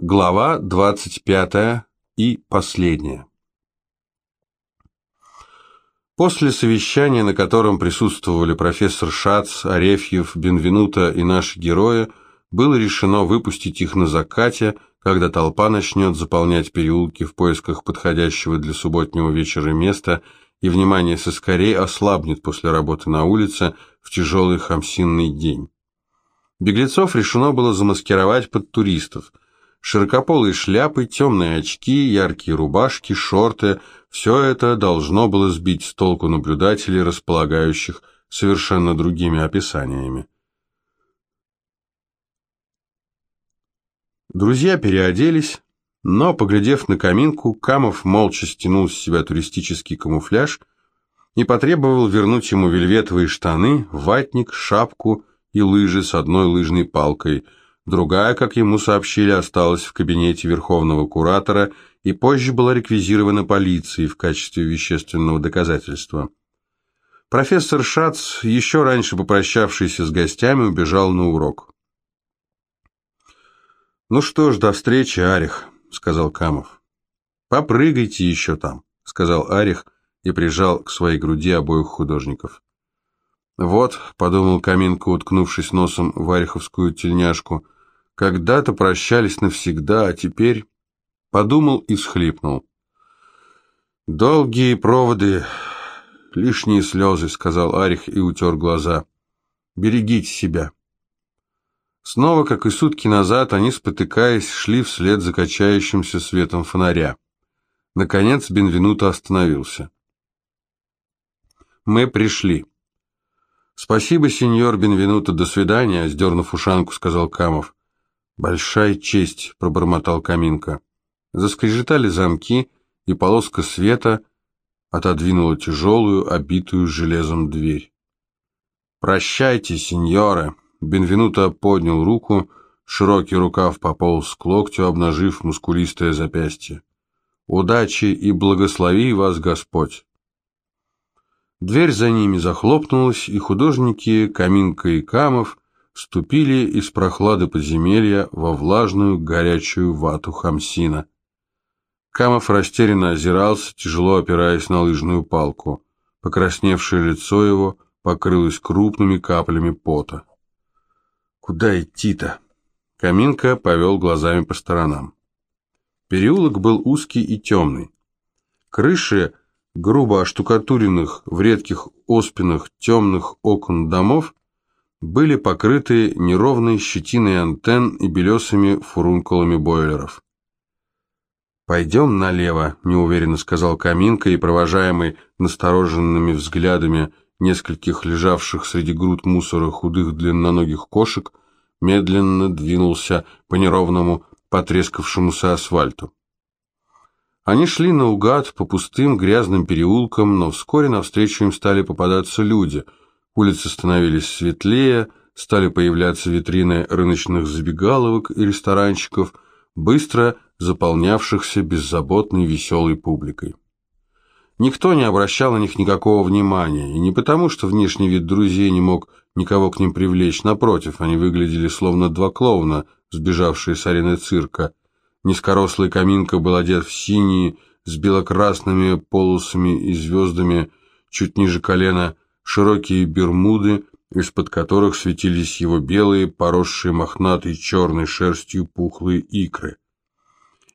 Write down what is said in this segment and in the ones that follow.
Глава 25 и последняя. После совещания, на котором присутствовали профессор Шац, Арефьев, Бенвенуто и наши герои, было решено выпустить их на закате, когда толпа начнет заполнять переулки в поисках подходящего для субботнего вечера места, и внимание соскорей ослабнет после работы на улице в тяжелый хамсинный день. Беглецов решено было замаскировать под туристов – Широкополые шляпы, темные очки, яркие рубашки, шорты – все это должно было сбить с толку наблюдателей, располагающих совершенно другими описаниями. Друзья переоделись, но, поглядев на каминку, Камов молча стянул с себя туристический камуфляж и потребовал вернуть ему вельветовые штаны, ватник, шапку и лыжи с одной лыжной палкой – Другая, как ему сообщили, осталась в кабинете верховного куратора и позже была реквизирована полицией в качестве вещественного доказательства. Профессор Шац, еще раньше попрощавшийся с гостями, убежал на урок. «Ну что ж, до встречи, Арих», — сказал Камов. «Попрыгайте еще там», — сказал Арих и прижал к своей груди обоих художников. «Вот», — подумал Каминка, уткнувшись носом в ариховскую тельняшку, — когда-то прощались навсегда, а теперь... Подумал и схлипнул. «Долгие проводы, лишние слезы», — сказал Арих и утер глаза. «Берегите себя». Снова, как и сутки назад, они, спотыкаясь, шли вслед за качающимся светом фонаря. Наконец Бенвенуто остановился. «Мы пришли». «Спасибо, сеньор Бенвенуто, до свидания», — сдернув ушанку, сказал Камов. «Большая честь», — пробормотал Каминка. Заскрежетали замки, и полоска света отодвинула тяжелую, обитую железом дверь. «Прощайте, сеньоры!» Бенвенуто поднял руку, широкий рукав пополз к локтю, обнажив мускулистое запястье. «Удачи и благослови вас Господь!» Дверь за ними захлопнулась, и художники Каминка и Камов ступили из прохлады подземелья во влажную горячую вату хамсина. Камов растерянно озирался, тяжело опираясь на лыжную палку. Покрасневшее лицо его покрылось крупными каплями пота. «Куда идти-то?» Каминка повел глазами по сторонам. Переулок был узкий и темный. Крыши грубо оштукатуренных в редких оспинах темных окон домов были покрыты неровной щетиной антенн и белесыми фурункулами бойлеров. «Пойдем налево», — неуверенно сказал Каминка, и, провожаемый настороженными взглядами нескольких лежавших среди груд мусора худых длинноногих кошек, медленно двинулся по неровному, потрескавшемуся асфальту. Они шли наугад по пустым грязным переулкам, но вскоре навстречу им стали попадаться люди — Улицы становились светлее, стали появляться витрины рыночных забегаловок и ресторанчиков, быстро заполнявшихся беззаботной веселой публикой. Никто не обращал на них никакого внимания, и не потому, что внешний вид друзей не мог никого к ним привлечь, напротив, они выглядели словно два клоуна, сбежавшие с арены цирка. Низкорослый каминка был одет в синие, с белокрасными полосами и звездами чуть ниже колена – широкие бермуды, из-под которых светились его белые, поросшие мохнатой черной шерстью пухлые икры,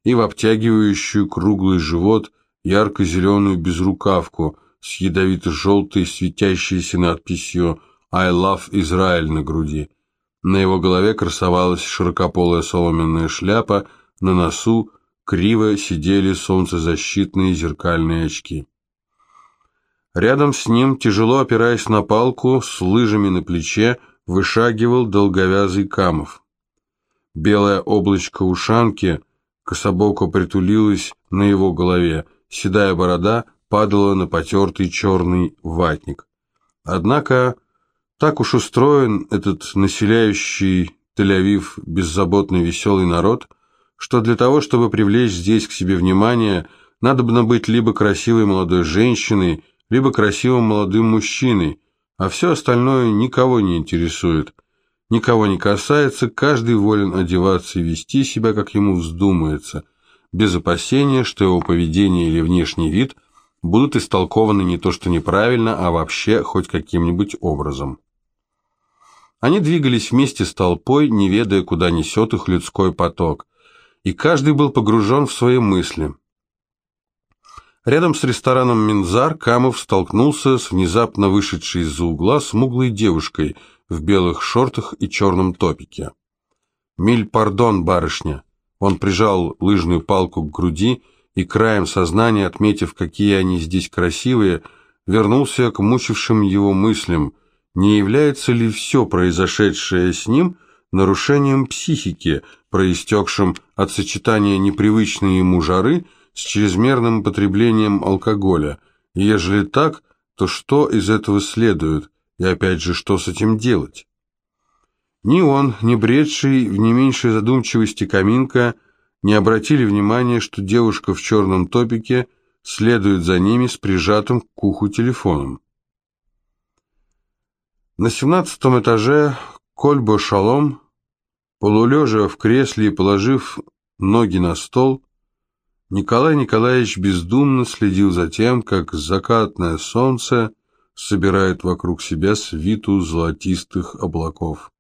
и в обтягивающую круглый живот ярко-зеленую безрукавку с ядовито-желтой светящейся надписью «I love Israel» на груди. На его голове красовалась широкополая соломенная шляпа, на носу криво сидели солнцезащитные зеркальные очки. Рядом с ним, тяжело опираясь на палку, с лыжами на плече, вышагивал долговязый Камов. Белое облачко ушанки кособоко притулилось на его голове, седая борода падала на потертый черный ватник. Однако так уж устроен этот населяющий Тель-Авив беззаботный веселый народ, что для того, чтобы привлечь здесь к себе внимание, надо бы быть либо красивой молодой женщиной, либо красивым молодым мужчиной, а все остальное никого не интересует. никого не касается, каждый волен одеваться и вести себя, как ему вздумается, без опасения, что его поведение или внешний вид будут истолкованы не то что неправильно, а вообще хоть каким-нибудь образом. Они двигались вместе с толпой, не ведая, куда несет их людской поток, и каждый был погружен в свои мысли – Рядом с рестораном «Минзар» Камов столкнулся с внезапно вышедшей из-за угла смуглой девушкой в белых шортах и черном топике. «Миль пардон, барышня!» Он прижал лыжную палку к груди и, краем сознания, отметив, какие они здесь красивые, вернулся к мучившим его мыслям, не является ли все произошедшее с ним нарушением психики, проистекшим от сочетания непривычной ему жары – с чрезмерным потреблением алкоголя. И ежели так, то что из этого следует? И опять же, что с этим делать? Ни он, ни бредший в не меньшей задумчивости Каминка не обратили внимания, что девушка в черном топике следует за ними с прижатым к уху телефоном. На семнадцатом этаже Кольбо Шалом, полулежа в кресле и положив ноги на стол, Николай Николаевич бездумно следил за тем, как закатное солнце собирает вокруг себя свиту золотистых облаков.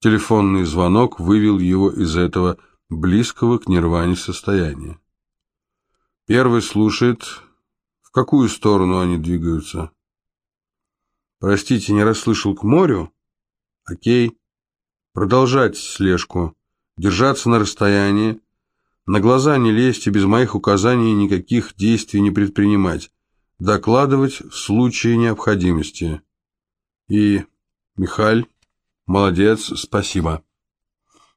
Телефонный звонок вывел его из этого близкого к нирване состояния. Первый слушает, в какую сторону они двигаются. Простите, не расслышал к морю? Окей. Продолжать слежку, держаться на расстоянии, на глаза не лезть и без моих указаний никаких действий не предпринимать. Докладывать в случае необходимости. И... Михаль, молодец, спасибо.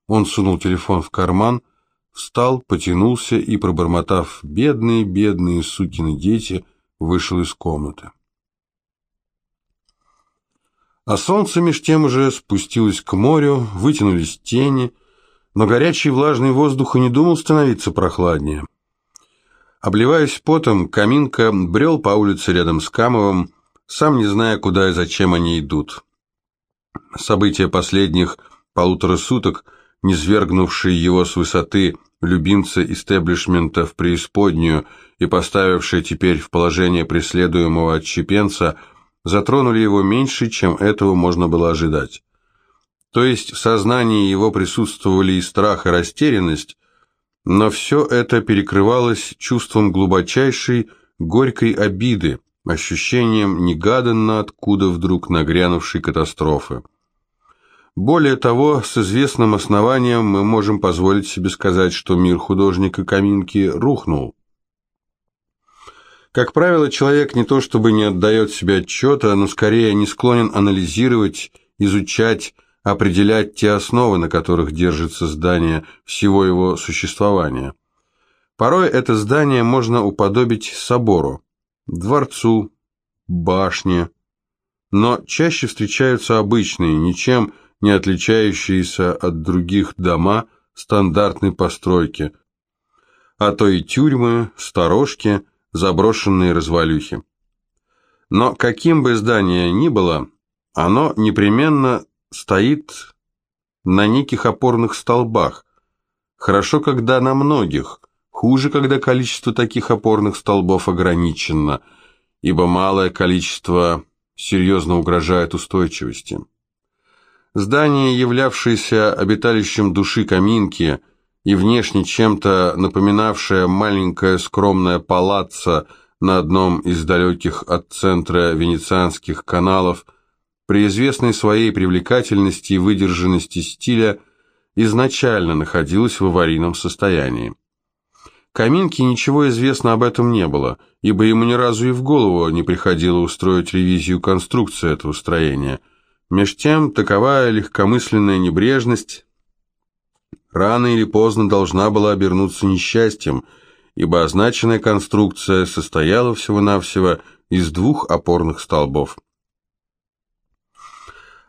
Он сунул телефон в карман, встал, потянулся и, пробормотав «бедные, бедные сукины дети», вышел из комнаты. А солнце меж тем уже спустилось к морю, вытянулись тени — но горячий влажный воздух и не думал становиться прохладнее. Обливаясь потом, Каминка брел по улице рядом с Камовым, сам не зная, куда и зачем они идут. События последних полутора суток, низвергнувшие его с высоты любимца истеблишмента в преисподнюю и поставившие теперь в положение преследуемого отщепенца, затронули его меньше, чем этого можно было ожидать. То есть в сознании его присутствовали и страх, и растерянность, но все это перекрывалось чувством глубочайшей горькой обиды, ощущением негаданно откуда вдруг нагрянувшей катастрофы. Более того, с известным основанием мы можем позволить себе сказать, что мир художника Каминки рухнул. Как правило, человек не то чтобы не отдает себе отчета, но скорее не склонен анализировать, изучать, определять те основы, на которых держится здание всего его существования. Порой это здание можно уподобить собору, дворцу, башне, но чаще встречаются обычные, ничем не отличающиеся от других дома стандартной постройки, а то и тюрьмы, сторожки, заброшенные развалюхи. Но каким бы здание ни было, оно непременно стоит на неких опорных столбах. Хорошо, когда на многих, хуже, когда количество таких опорных столбов ограничено, ибо малое количество серьезно угрожает устойчивости. Здание, являвшееся обиталищем души Каминки и внешне чем-то напоминавшее маленькое скромное палаццо на одном из далеких от центра венецианских каналов – при известной своей привлекательности и выдержанности стиля изначально находилась в аварийном состоянии. Каминке ничего известно об этом не было, ибо ему ни разу и в голову не приходило устроить ревизию конструкции этого строения. Меж тем, таковая легкомысленная небрежность рано или поздно должна была обернуться несчастьем, ибо означенная конструкция состояла всего-навсего из двух опорных столбов.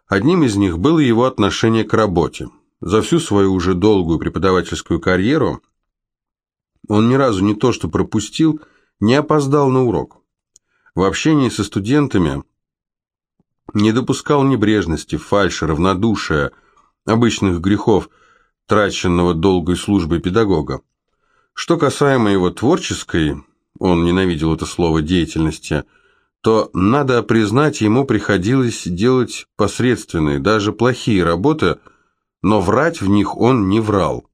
Одним из них было его отношение к работе. За всю свою уже долгую преподавательскую карьеру он ни разу не то что пропустил, не опоздал на урок. В общении со студентами не допускал небрежности, фальши, равнодушия, обычных грехов, траченного долгой службой педагога. Что касаемо его творческой, он ненавидел это слово, деятельности, то, надо признать, ему приходилось делать посредственные, даже плохие работы, но врать в них он не врал.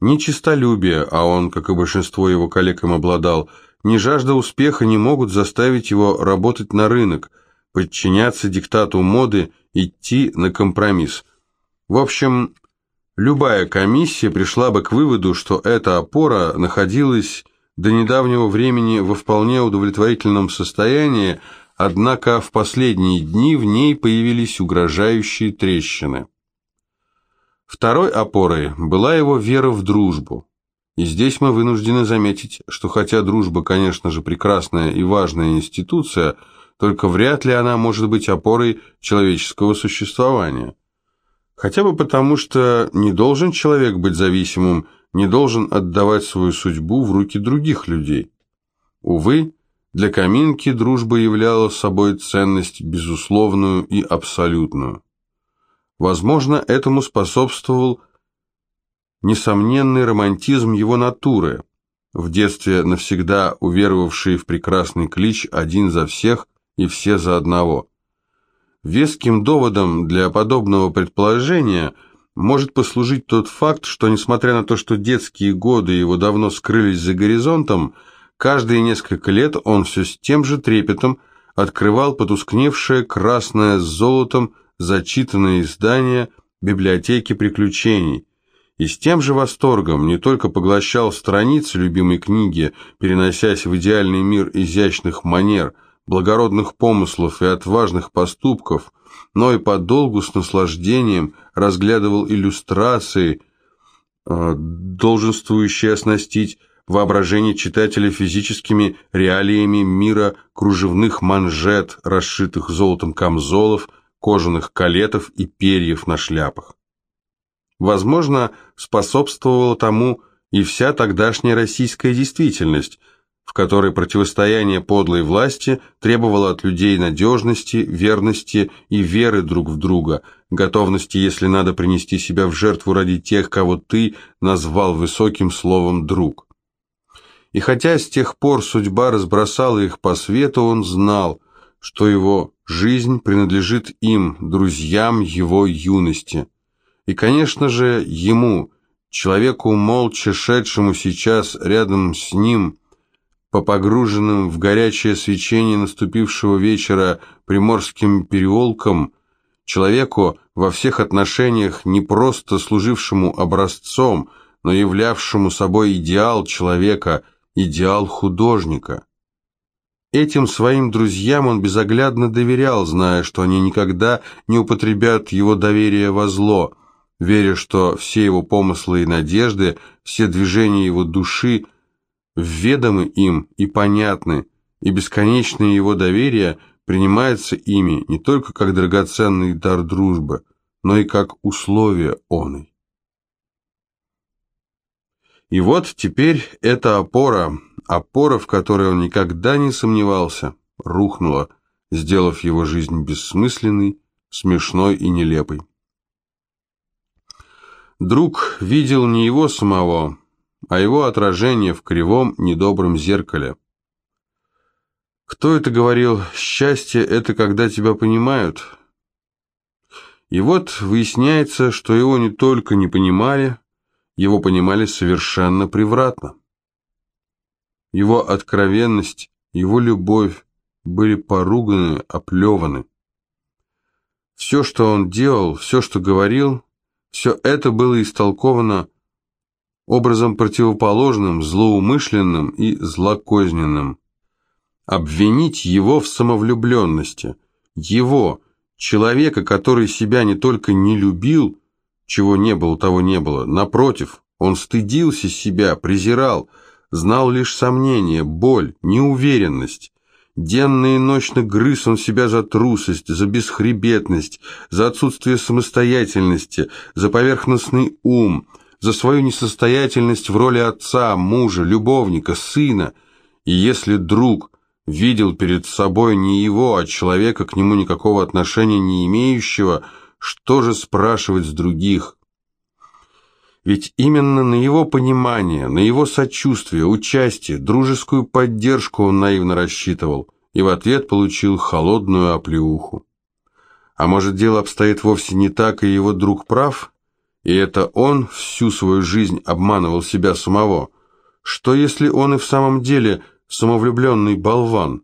Ни честолюбие, а он, как и большинство его коллег, им обладал, ни жажда успеха не могут заставить его работать на рынок, подчиняться диктату моды, идти на компромисс. В общем, любая комиссия пришла бы к выводу, что эта опора находилась до недавнего времени во вполне удовлетворительном состоянии, однако в последние дни в ней появились угрожающие трещины. Второй опорой была его вера в дружбу. И здесь мы вынуждены заметить, что хотя дружба, конечно же, прекрасная и важная институция, только вряд ли она может быть опорой человеческого существования. Хотя бы потому, что не должен человек быть зависимым, не должен отдавать свою судьбу в руки других людей. Увы, для Каминки дружба являла собой ценность безусловную и абсолютную. Возможно, этому способствовал несомненный романтизм его натуры, в детстве навсегда уверовавший в прекрасный клич «один за всех и все за одного». Веским доводом для подобного предположения может послужить тот факт, что, несмотря на то, что детские годы его давно скрылись за горизонтом, каждые несколько лет он все с тем же трепетом открывал потускневшее красное с золотом зачитанные издания библиотеки приключений, и с тем же восторгом не только поглощал страницы любимой книги, переносясь в идеальный мир изящных манер, благородных помыслов и отважных поступков, но и подолгу с наслаждением разглядывал иллюстрации, э, долженствующие оснастить воображение читателя физическими реалиями мира кружевных манжет, расшитых золотом камзолов, кожаных калетов и перьев на шляпах. Возможно, способствовала тому и вся тогдашняя российская действительность, в которой противостояние подлой власти требовало от людей надежности, верности и веры друг в друга, готовности, если надо, принести себя в жертву ради тех, кого ты назвал высоким словом «друг». И хотя с тех пор судьба разбросала их по свету, он знал, что его жизнь принадлежит им, друзьям его юности. И, конечно же, ему, человеку, молча шедшему сейчас рядом с ним, по погруженным в горячее свечение наступившего вечера приморским переулкам, человеку во всех отношениях не просто служившему образцом, но являвшему собой идеал человека, идеал художника. Этим своим друзьям он безоглядно доверял, зная, что они никогда не употребят его доверие во зло, веря, что все его помыслы и надежды, все движения его души ведомы им и понятны, и бесконечное его доверие принимается ими не только как драгоценный дар дружбы, но и как условие оной. И вот теперь эта опора, опора, в которой он никогда не сомневался, рухнула, сделав его жизнь бессмысленной, смешной и нелепой. Друг видел не его самого, а его отражение в кривом, недобром зеркале. Кто это говорил? Счастье – это когда тебя понимают. И вот выясняется, что его не только не понимали, его понимали совершенно превратно. Его откровенность, его любовь были поруганы, оплеваны. Все, что он делал, все, что говорил, все это было истолковано образом противоположным, злоумышленным и злокозненным. Обвинить его в самовлюбленности, его, человека, который себя не только не любил, чего не было, того не было. Напротив, он стыдился себя, презирал, знал лишь сомнения, боль, неуверенность. Денно и ночно грыз он себя за трусость, за бесхребетность, за отсутствие самостоятельности, за поверхностный ум, за свою несостоятельность в роли отца, мужа, любовника, сына. И если друг видел перед собой не его, а человека, к нему никакого отношения не имеющего, Что же спрашивать с других? Ведь именно на его понимание, на его сочувствие, участие, дружескую поддержку он наивно рассчитывал, и в ответ получил холодную оплеуху. А может, дело обстоит вовсе не так, и его друг прав? И это он всю свою жизнь обманывал себя самого? Что если он и в самом деле самовлюбленный болван?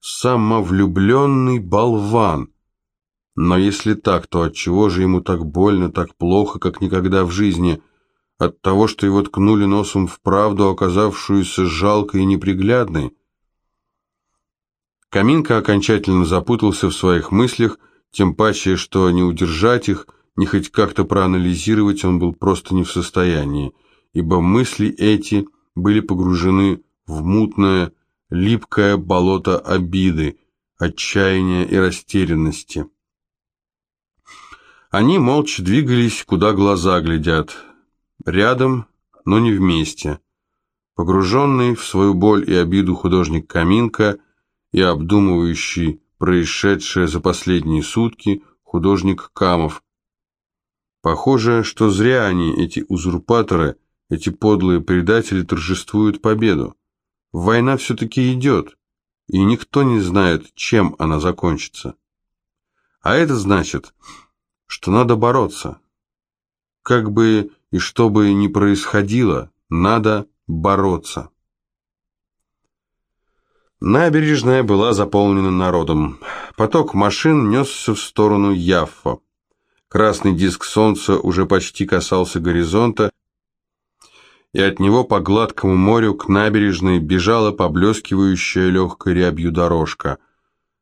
Самовлюбленный болван. Но если так, то отчего же ему так больно, так плохо, как никогда в жизни? От того, что его ткнули носом в правду, оказавшуюся жалкой и неприглядной? Каминка окончательно запутался в своих мыслях, тем паче, что не удержать их, не хоть как-то проанализировать он был просто не в состоянии, ибо мысли эти были погружены в мутное, липкое болото обиды, отчаяния и растерянности. Они молча двигались, куда глаза глядят, рядом, но не вместе. Погруженный в свою боль и обиду художник Каминка и обдумывающий происшедшее за последние сутки художник Камов. Похоже, что зря они, эти узурпаторы, эти подлые предатели, торжествуют победу. Война все-таки идет, и никто не знает, чем она закончится. А это значит, что надо бороться. Как бы и что бы ни происходило, надо бороться. Набережная была заполнена народом. Поток машин несся в сторону Яффа. Красный диск солнца уже почти касался горизонта, и от него по гладкому морю к набережной бежала поблескивающая легкой рябью дорожка.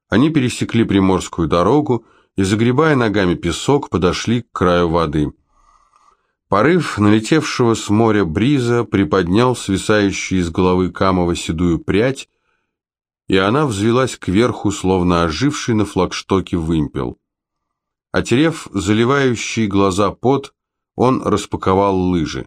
Они пересекли Приморскую дорогу и, загребая ногами песок, подошли к краю воды. Порыв налетевшего с моря бриза приподнял свисающую из головы Камова седую прядь, и она взвелась кверху, словно оживший на флагштоке вымпел. Отерев заливающие глаза пот, он распаковал лыжи.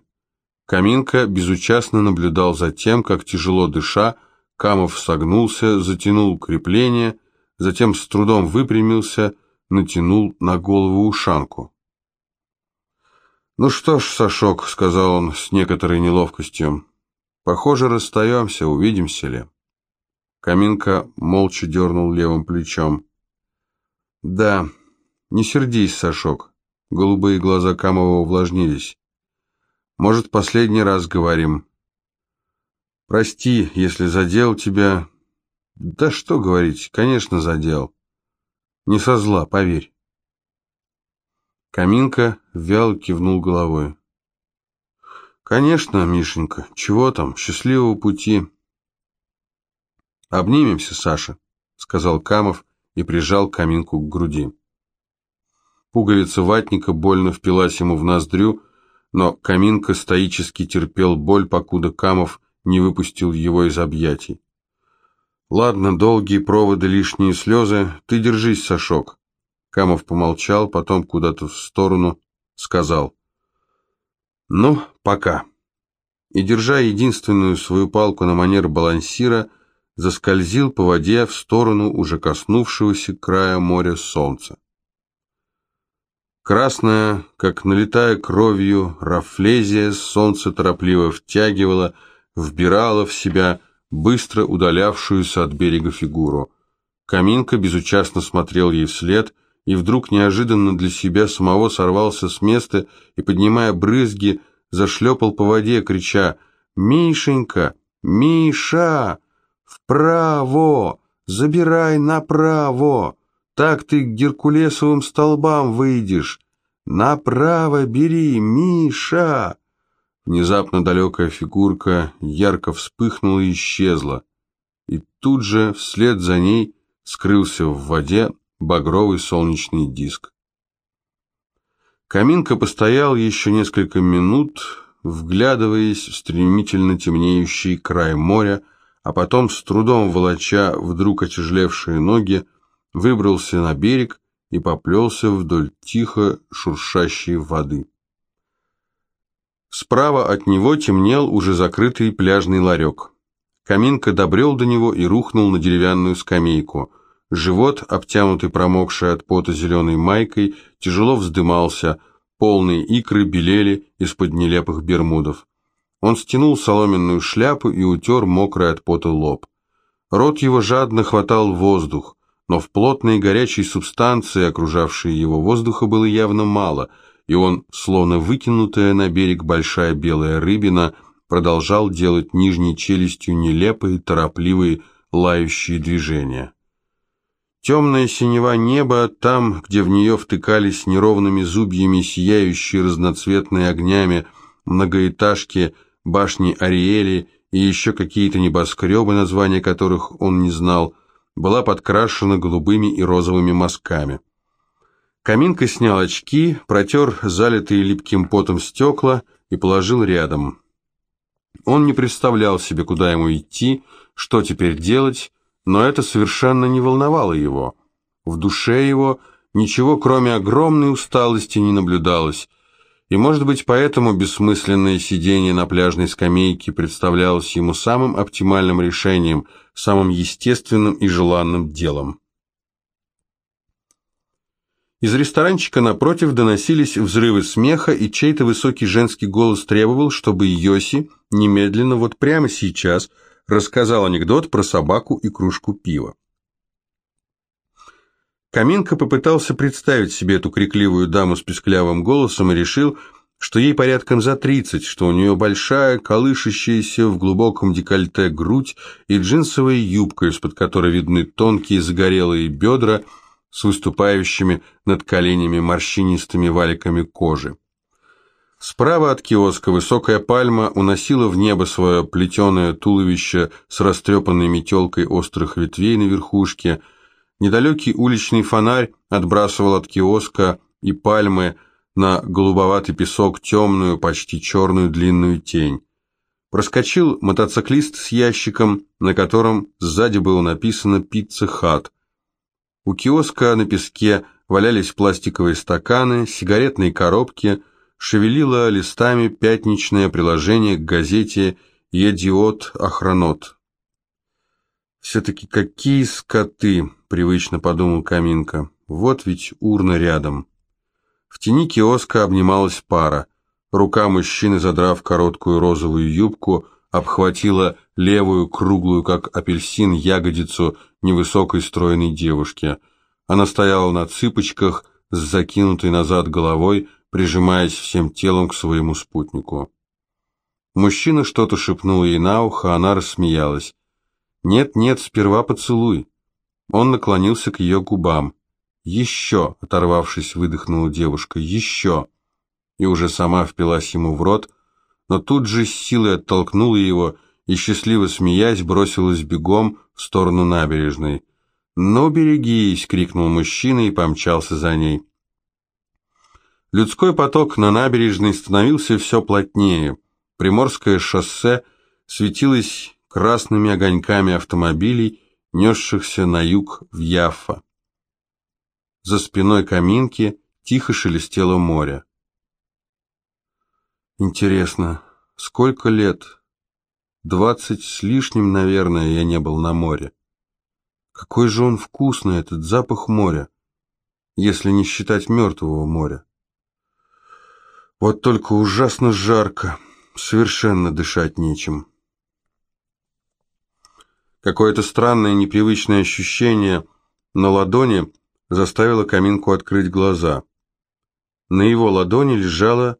Каминка безучастно наблюдал за тем, как, тяжело дыша, Камов согнулся, затянул крепление, затем с трудом выпрямился, натянул на голову ушанку. «Ну что ж, Сашок», — сказал он с некоторой неловкостью, — «похоже, расстаемся, увидимся ли». Каминка молча дернул левым плечом. «Да, не сердись, Сашок». Голубые глаза Камова увлажнились. «Может, последний раз говорим. Прости, если задел тебя...» «Да что говорить, конечно, задел. Не со зла, поверь». Каминка вяло кивнул головой. «Конечно, Мишенька, чего там, счастливого пути». «Обнимемся, Саша», — сказал Камов и прижал Каминку к груди. Пуговица ватника больно впилась ему в ноздрю, но Каминка стоически терпел боль, покуда Камов не выпустил его из объятий. «Ладно, долгие проводы, лишние слезы. Ты держись, Сашок». Камов помолчал, потом куда-то в сторону сказал. «Ну, пока». И, держа единственную свою палку на манер балансира, заскользил по воде в сторону уже коснувшегося края моря солнца. Красная, как налетая кровью, рафлезия солнце торопливо втягивало, вбирало в себя быстро удалявшуюся от берега фигуру. Каминка безучастно смотрел ей вслед, и вдруг неожиданно для себя самого сорвался с места и, поднимая брызги, зашлепал по воде, крича «Мишенька! Миша!» «Вправо! Забирай направо! Так ты к Геркулесовым столбам выйдешь! Направо бери, Миша!» Внезапно далекая фигурка ярко вспыхнула и исчезла, и тут же вслед за ней скрылся в воде багровый солнечный диск. Каминка постоял еще несколько минут, вглядываясь в стремительно темнеющий край моря, а потом, с трудом волоча вдруг отяжелевшие ноги, выбрался на берег и поплелся вдоль тихо шуршащей воды. Справа от него темнел уже закрытый пляжный ларек. Каминка добрел до него и рухнул на деревянную скамейку. Живот, обтянутый промокшей от пота зеленой майкой, тяжело вздымался, полные икры белели из-под нелепых бермудов. Он стянул соломенную шляпу и утер мокрый от пота лоб. Рот его жадно хватал воздух, но в плотной горячей субстанции, окружавшей его воздуха, было явно мало, и он, словно выкинутая на берег большая белая рыбина, продолжал делать нижней челюстью нелепые, торопливые, лающие движения. Темное синева неба, там, где в нее втыкались неровными зубьями сияющие разноцветные огнями многоэтажки, башни Ариэли и еще какие-то небоскребы, названия которых он не знал, была подкрашена голубыми и розовыми мазками. Каминка снял очки, протер залитые липким потом стекла и положил рядом. Он не представлял себе, куда ему идти, что теперь делать, но это совершенно не волновало его. В душе его ничего, кроме огромной усталости, не наблюдалось, и, может быть, поэтому бессмысленное сидение на пляжной скамейке представлялось ему самым оптимальным решением, самым естественным и желанным делом. Из ресторанчика напротив доносились взрывы смеха, и чей-то высокий женский голос требовал, чтобы Йоси немедленно, вот прямо сейчас – рассказал анекдот про собаку и кружку пива. Каминка попытался представить себе эту крикливую даму с песклявым голосом и решил, что ей порядком за тридцать, что у нее большая, колышащаяся в глубоком декольте грудь и джинсовая юбка, из-под которой видны тонкие загорелые бедра с выступающими над коленями морщинистыми валиками кожи. Справа от киоска высокая пальма уносила в небо свое плетеное туловище с растрепанной метелкой острых ветвей на верхушке. Недалекий уличный фонарь отбрасывал от киоска и пальмы на голубоватый песок темную, почти черную длинную тень. Проскочил мотоциклист с ящиком, на котором сзади было написано «Пицца Хат». У киоска на песке валялись пластиковые стаканы, сигаретные коробки – шевелило листами пятничное приложение к газете «Едиот Охранот». «Все-таки какие скоты!» — привычно подумал Каминка. «Вот ведь урна рядом». В тени киоска обнималась пара. Рука мужчины, задрав короткую розовую юбку, обхватила левую, круглую, как апельсин, ягодицу невысокой стройной девушки. Она стояла на цыпочках, с закинутой назад головой, прижимаясь всем телом к своему спутнику. Мужчина что-то шепнул ей на ухо, она рассмеялась. «Нет, нет, сперва поцелуй». Он наклонился к ее губам. «Еще!» — оторвавшись, выдохнула девушка. «Еще!» И уже сама впилась ему в рот, но тут же с силой оттолкнула его и, счастливо смеясь, бросилась бегом в сторону набережной. «Ну, берегись!» — крикнул мужчина и помчался за ней. Людской поток на набережной становился все плотнее. Приморское шоссе светилось красными огоньками автомобилей, несшихся на юг в Яффа. За спиной каминки тихо шелестело море. Интересно, сколько лет? Двадцать с лишним, наверное, я не был на море. Какой же он вкусный, этот запах моря, если не считать мертвого моря. Вот только ужасно жарко, совершенно дышать нечем. Какое-то странное непривычное ощущение на ладони заставило Каминку открыть глаза. На его ладони лежала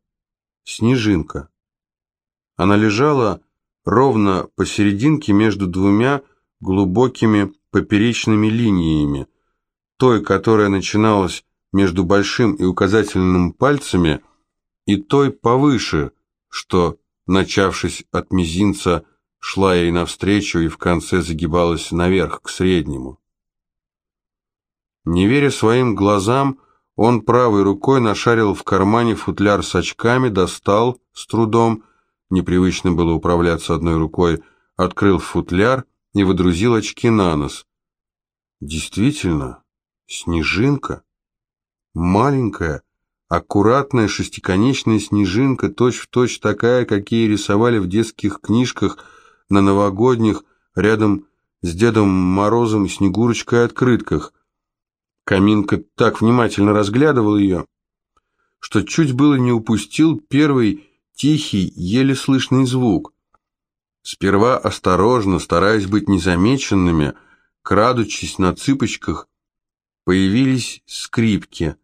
снежинка. Она лежала ровно посерединке между двумя глубокими поперечными линиями, той, которая начиналась между большим и указательным пальцами – и той повыше, что, начавшись от мизинца, шла ей навстречу и в конце загибалась наверх, к среднему. Не веря своим глазам, он правой рукой нашарил в кармане футляр с очками, достал с трудом, непривычно было управляться одной рукой, открыл футляр и выдрузил очки на нос. Действительно, снежинка, маленькая, Аккуратная шестиконечная снежинка, точь-в-точь точь такая, какие рисовали в детских книжках на новогодних, рядом с Дедом Морозом и Снегурочкой открытках. Каминка так внимательно разглядывал ее, что чуть было не упустил первый тихий, еле слышный звук. Сперва осторожно, стараясь быть незамеченными, крадучись на цыпочках, появились скрипки.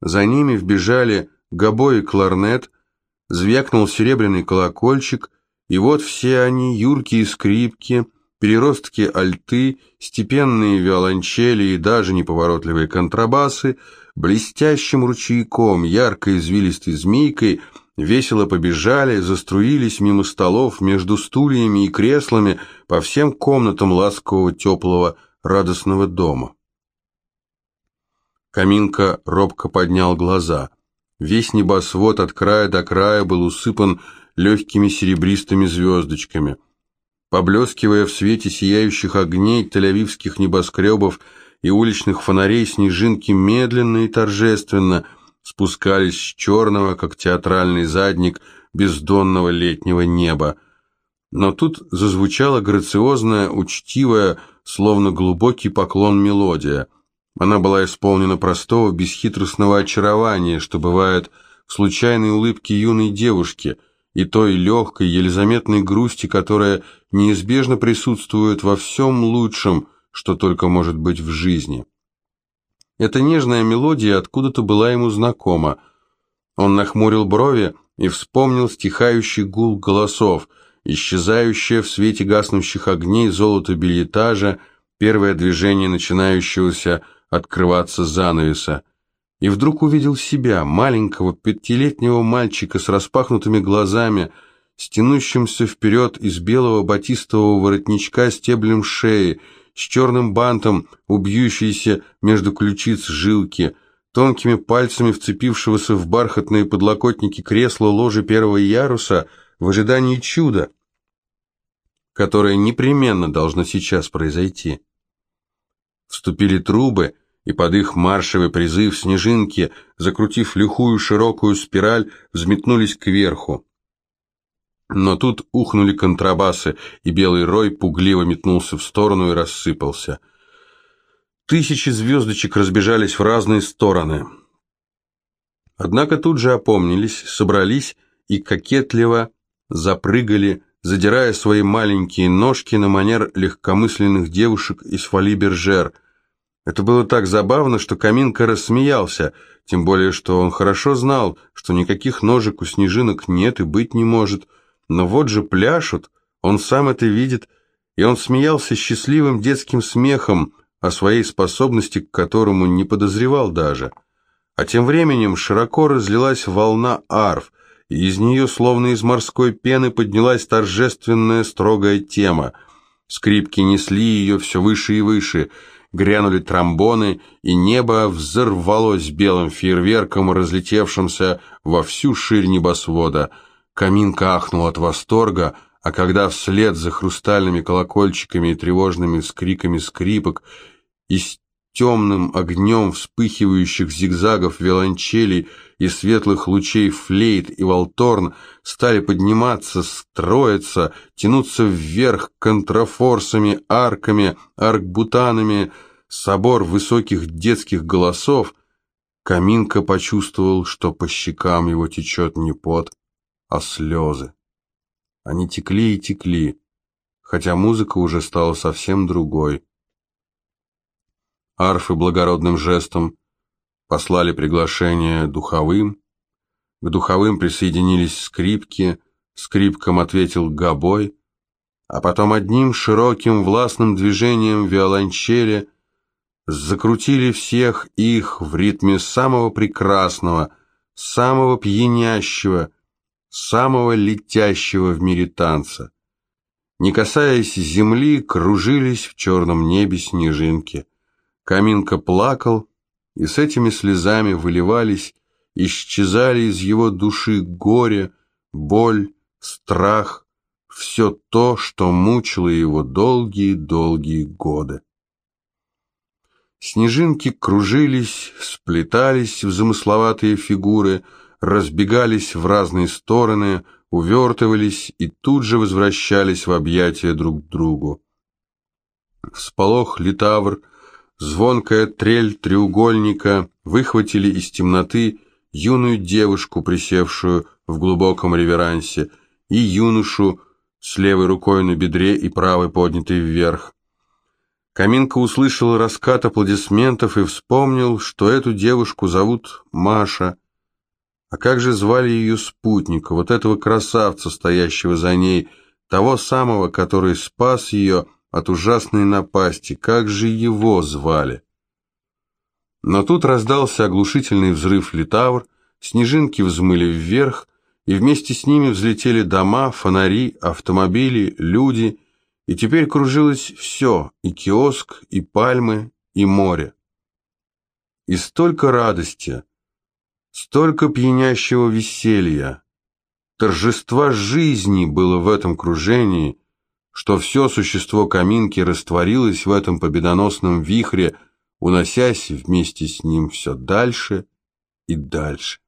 За ними вбежали гобой и кларнет, звякнул серебряный колокольчик, и вот все они, юркие скрипки, переростки альты, степенные виолончели и даже неповоротливые контрабасы, блестящим ручейком, яркой извилистой змейкой, весело побежали, заструились мимо столов, между стульями и креслами, по всем комнатам ласкового, теплого, радостного дома. Каминка робко поднял глаза. Весь небосвод от края до края был усыпан легкими серебристыми звездочками. Поблескивая в свете сияющих огней тель-авивских небоскребов и уличных фонарей, снежинки медленно и торжественно спускались с черного, как театральный задник, бездонного летнего неба. Но тут зазвучала грациозная, учтивая, словно глубокий поклон мелодия. Она была исполнена простого, бесхитростного очарования, что бывает в случайной улыбке юной девушки – и той легкой, еле заметной грусти, которая неизбежно присутствует во всем лучшем, что только может быть в жизни. Эта нежная мелодия откуда-то была ему знакома. Он нахмурил брови и вспомнил стихающий гул голосов, исчезающее в свете гаснущих огней золото бельетажа, первое движение начинающегося открываться занавеса и вдруг увидел себя, маленького пятилетнего мальчика с распахнутыми глазами, стянущимся вперед из белого батистового воротничка стеблем шеи, с черным бантом, убьющейся между ключиц жилки, тонкими пальцами вцепившегося в бархатные подлокотники кресла ложи первого яруса в ожидании чуда, которое непременно должно сейчас произойти. Вступили трубы, и под их маршевый призыв снежинки, закрутив лихую широкую спираль, взметнулись кверху. Но тут ухнули контрабасы, и белый рой пугливо метнулся в сторону и рассыпался. Тысячи звездочек разбежались в разные стороны. Однако тут же опомнились, собрались и кокетливо запрыгали, задирая свои маленькие ножки на манер легкомысленных девушек из фоли-бержер – это было так забавно, что Каминка рассмеялся, тем более, что он хорошо знал, что никаких ножек у снежинок нет и быть не может. Но вот же пляшут, он сам это видит, и он смеялся счастливым детским смехом о своей способности, к которому не подозревал даже. А тем временем широко разлилась волна арф, и из нее, словно из морской пены, поднялась торжественная строгая тема. Скрипки несли ее все выше и выше — грянули тромбоны, и небо взорвалось белым фейерверком, разлетевшимся во всю ширь небосвода. Каминка ахнул от восторга, а когда вслед за хрустальными колокольчиками и тревожными скриками скрипок из темным огнем вспыхивающих зигзагов виолончелей и светлых лучей флейт и волторн стали подниматься, строиться, тянуться вверх контрафорсами, арками, аркбутанами, собор высоких детских голосов, Каминка почувствовал, что по щекам его течет не пот, а слезы. Они текли и текли, хотя музыка уже стала совсем другой. Арфы благородным жестом послали приглашение духовым. К духовым присоединились скрипки, скрипкам ответил гобой, а потом одним широким властным движением виолончели закрутили всех их в ритме самого прекрасного, самого пьянящего, самого летящего в мире танца. Не касаясь земли, кружились в черном небе снежинки. Каминка плакал, и с этими слезами выливались, исчезали из его души горе, боль, страх, все то, что мучило его долгие-долгие годы. Снежинки кружились, сплетались в замысловатые фигуры, разбегались в разные стороны, увертывались и тут же возвращались в объятия друг к другу. Всполох литавр, звонкая трель треугольника выхватили из темноты юную девушку, присевшую в глубоком реверансе, и юношу с левой рукой на бедре и правой поднятой вверх. Каминка услышал раскат аплодисментов и вспомнил, что эту девушку зовут Маша. А как же звали ее спутника, вот этого красавца, стоящего за ней, того самого, который спас ее от ужасной напасти, как же его звали? Но тут раздался оглушительный взрыв литавр, снежинки взмыли вверх, и вместе с ними взлетели дома, фонари, автомобили, люди, и теперь кружилось все, и киоск, и пальмы, и море. И столько радости, столько пьянящего веселья, торжества жизни было в этом кружении, что все существо Каминки растворилось в этом победоносном вихре, уносясь вместе с ним все дальше и дальше.